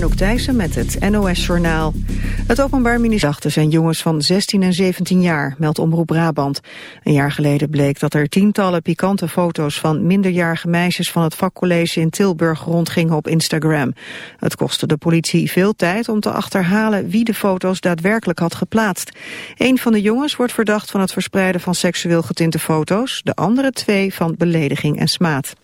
Anouk Thijssen met het NOS-journaal. Het Openbaar Ministerie zijn jongens van 16 en 17 jaar, meldt Omroep Brabant. Een jaar geleden bleek dat er tientallen pikante foto's van minderjarige meisjes van het vakcollege in Tilburg rondgingen op Instagram. Het kostte de politie veel tijd om te achterhalen wie de foto's daadwerkelijk had geplaatst. Een van de jongens wordt verdacht van het verspreiden van seksueel getinte foto's, de andere twee van belediging en smaad.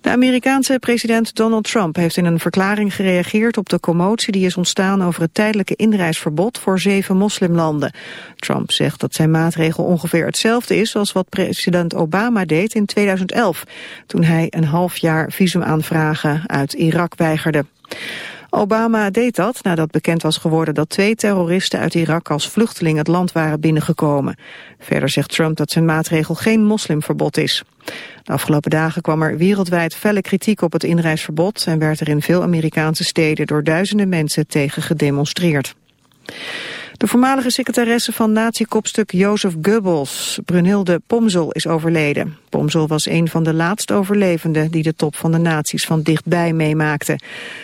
De Amerikaanse president Donald Trump heeft in een verklaring gereageerd op de commotie die is ontstaan over het tijdelijke inreisverbod voor zeven moslimlanden. Trump zegt dat zijn maatregel ongeveer hetzelfde is als wat president Obama deed in 2011, toen hij een half jaar visumaanvragen uit Irak weigerde. Obama deed dat nadat bekend was geworden dat twee terroristen uit Irak als vluchteling het land waren binnengekomen. Verder zegt Trump dat zijn maatregel geen moslimverbod is. De afgelopen dagen kwam er wereldwijd felle kritiek op het inreisverbod en werd er in veel Amerikaanse steden door duizenden mensen tegen gedemonstreerd. De voormalige secretaresse van nazi-kopstuk Jozef Goebbels, Brunhilde Pomzel, is overleden. Pomzel was een van de laatst overlevenden die de top van de nazi's van dichtbij meemaakte.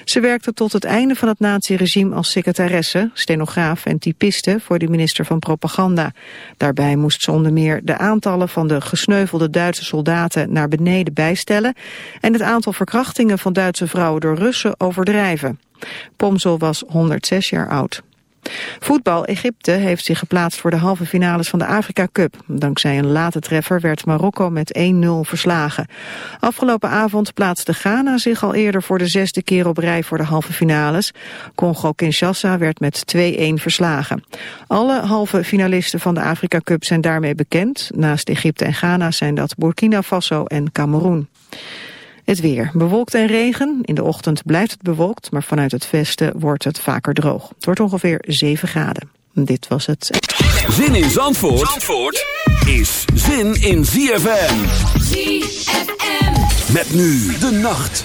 Ze werkte tot het einde van het nazi-regime als secretaresse, stenograaf en typiste voor de minister van Propaganda. Daarbij moest ze onder meer de aantallen van de gesneuvelde Duitse soldaten naar beneden bijstellen en het aantal verkrachtingen van Duitse vrouwen door Russen overdrijven. Pomzel was 106 jaar oud. Voetbal Egypte heeft zich geplaatst voor de halve finales van de Afrika Cup. Dankzij een late treffer werd Marokko met 1-0 verslagen. Afgelopen avond plaatste Ghana zich al eerder voor de zesde keer op rij voor de halve finales. Congo-Kinshasa werd met 2-1 verslagen. Alle halve finalisten van de Afrika Cup zijn daarmee bekend. Naast Egypte en Ghana zijn dat Burkina Faso en Cameroen. Het weer. Bewolkt en regen. In de ochtend blijft het bewolkt, maar vanuit het westen wordt het vaker droog. Het wordt ongeveer 7 graden. Dit was het. Zin in Zandvoort, Zandvoort is zin in ZFM. ZFM. Met nu de nacht.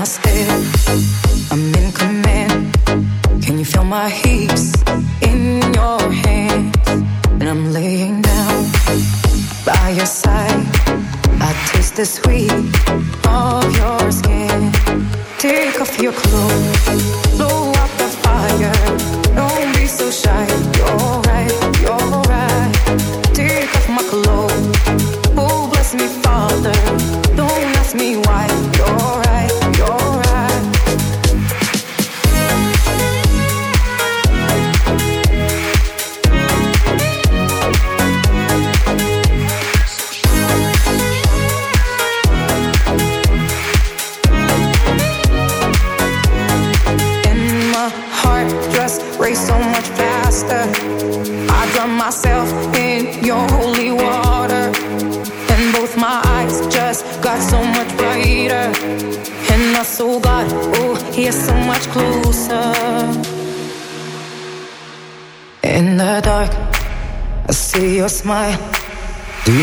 my step. I'm in command. Can you feel my heaps in your hands? And I'm laying down by your side. I taste the sweet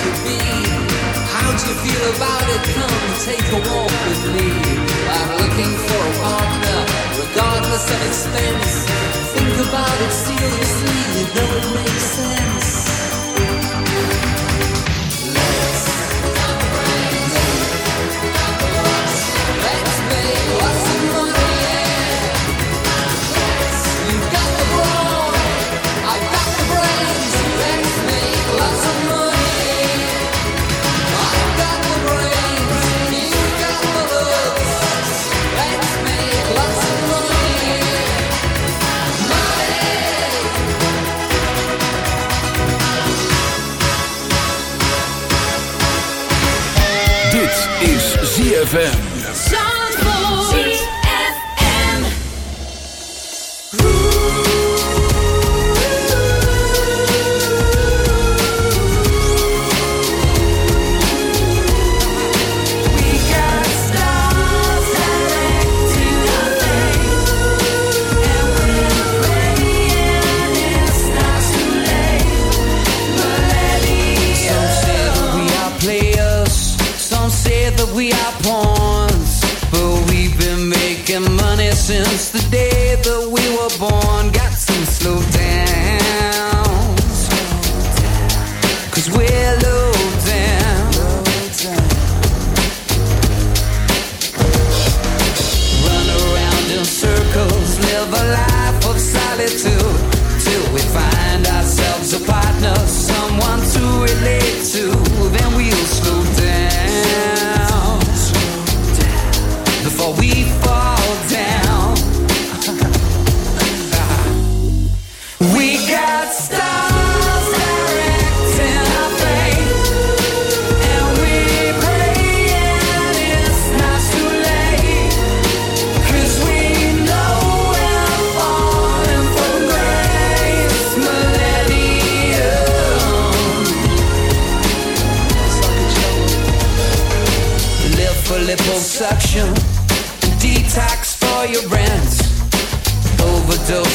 could be. How'd you feel about it? Come take a walk with me. I'm looking for a partner, regardless of expense. Think about it seriously, you know it makes sense. ZFM.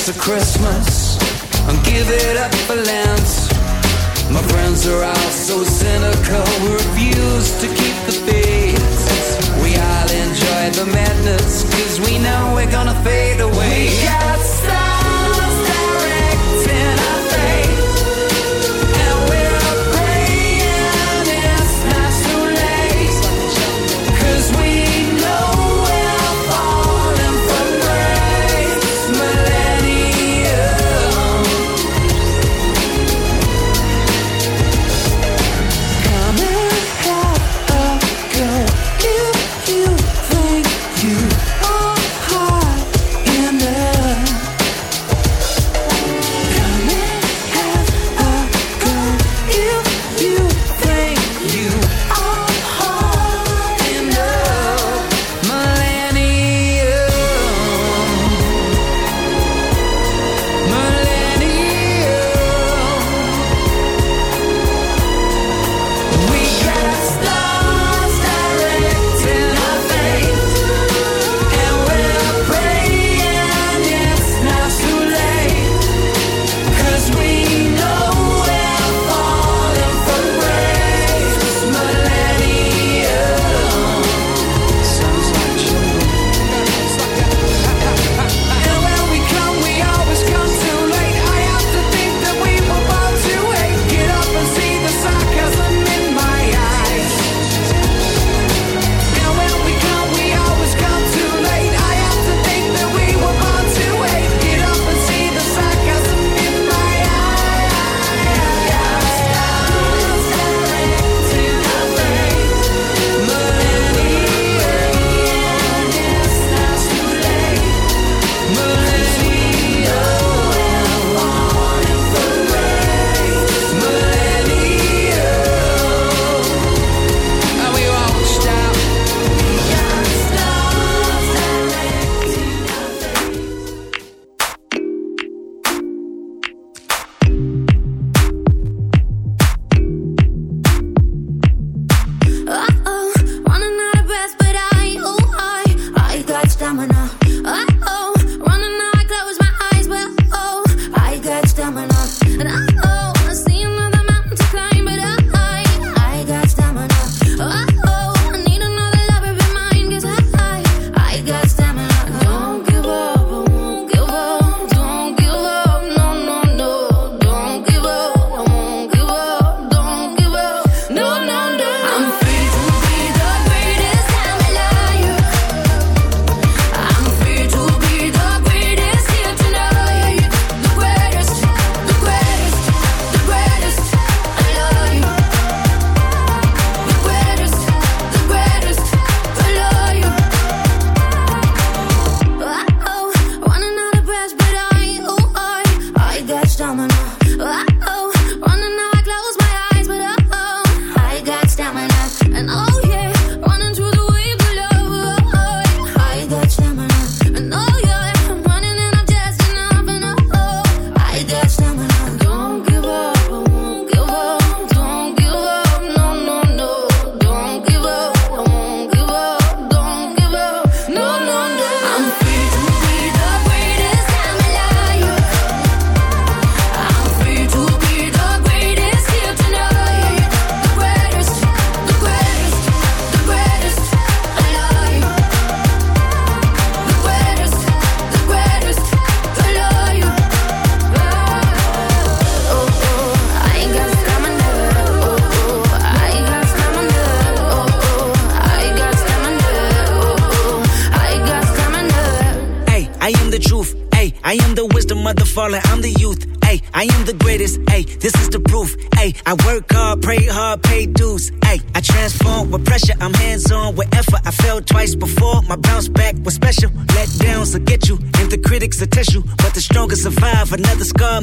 for Christmas and give it up for Lent. My friends are all so cynical, we refuse to keep the faith. We all enjoy the madness, cause we know we're gonna fade away. We got.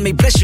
may bless you.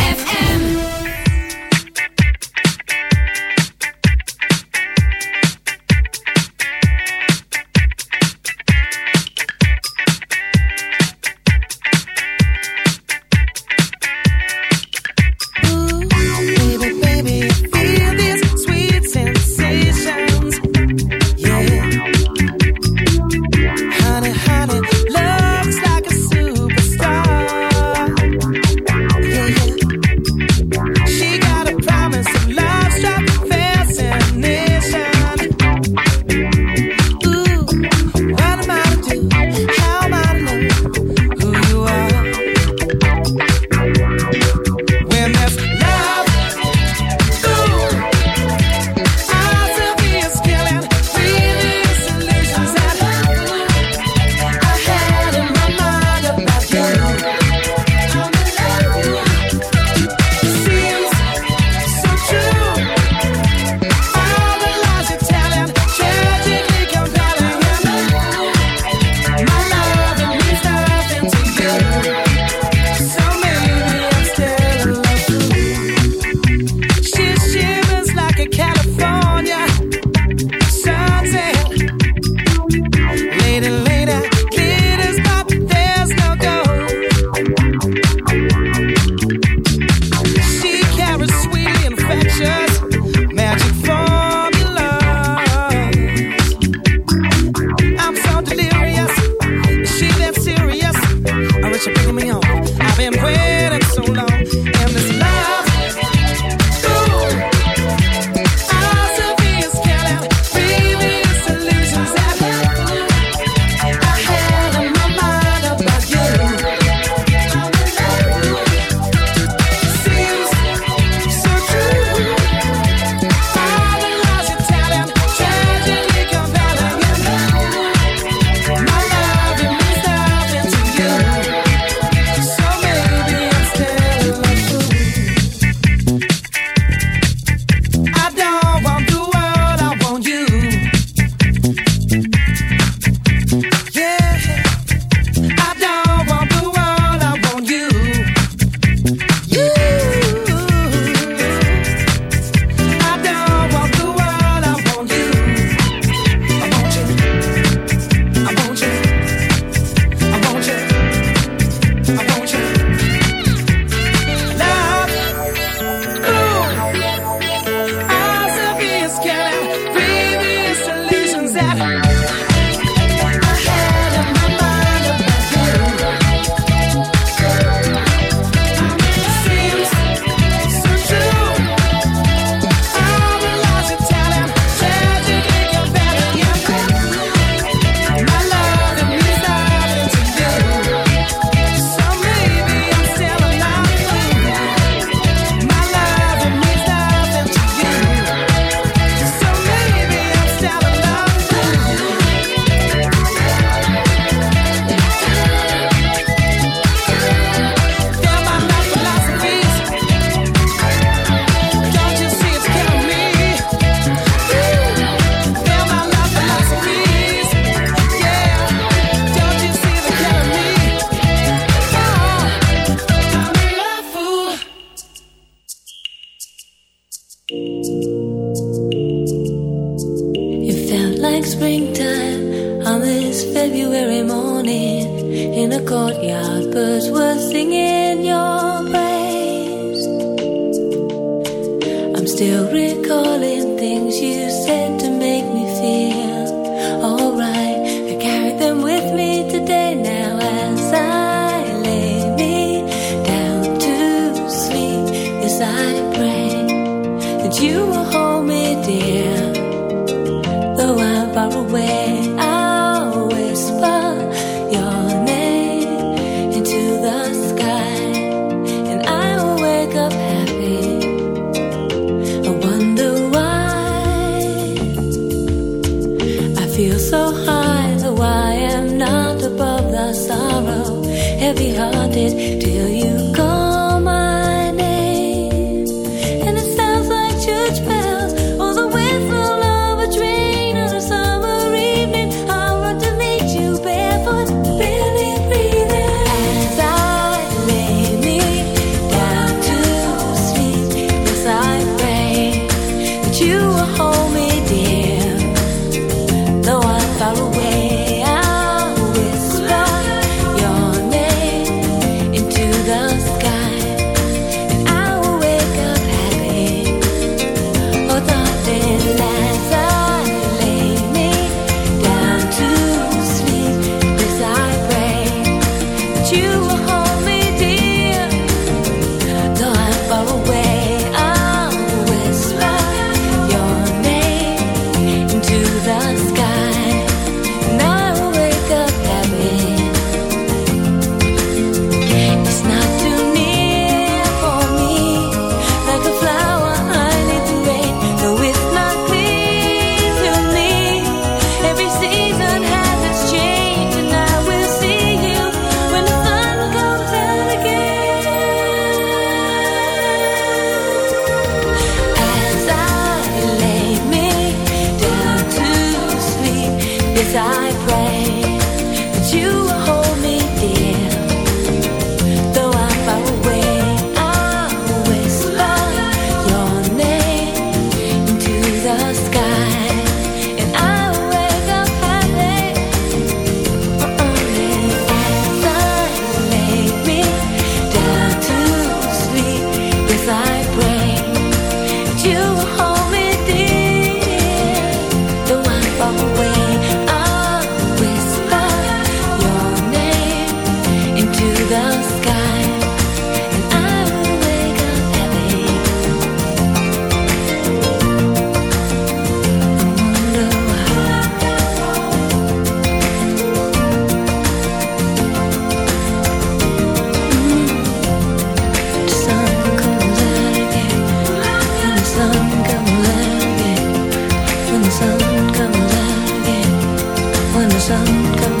come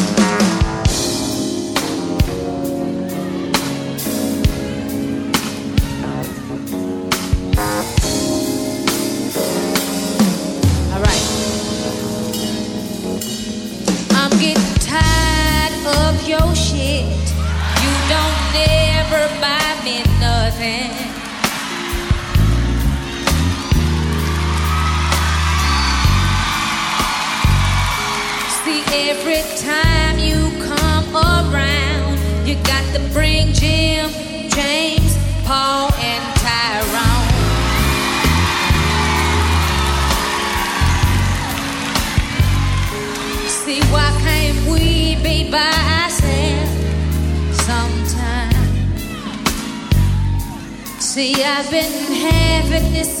bring Jim, James, Paul, and Tyrone. See, why can't we be by ourselves? See, I've been having this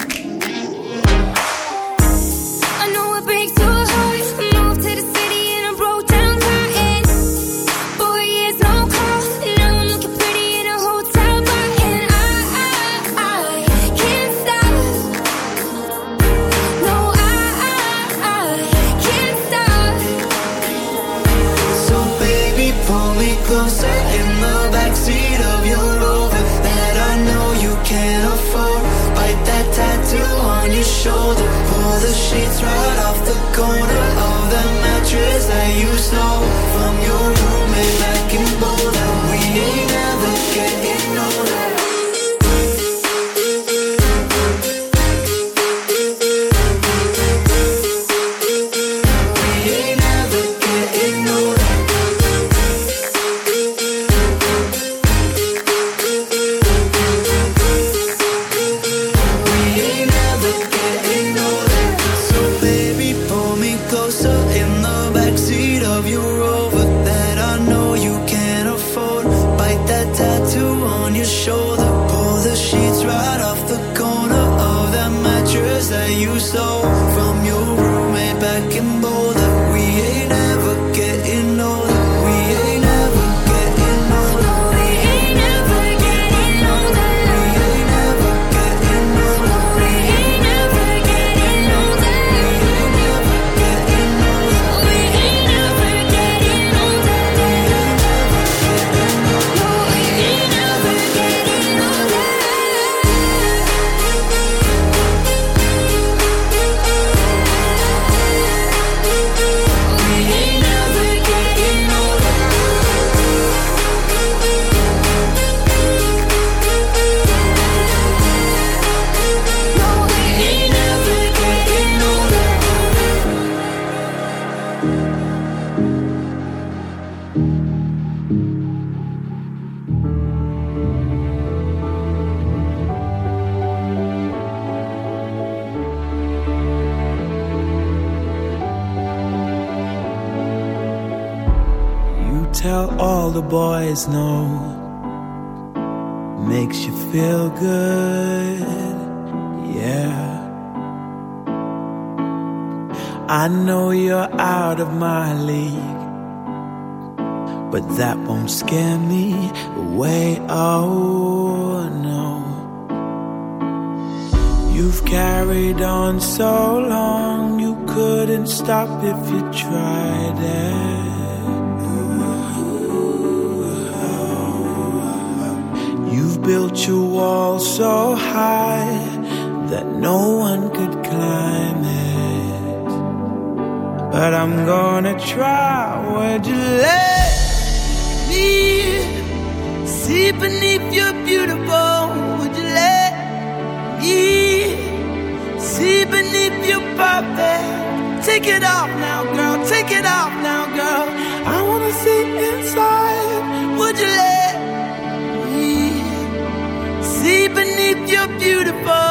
Beautiful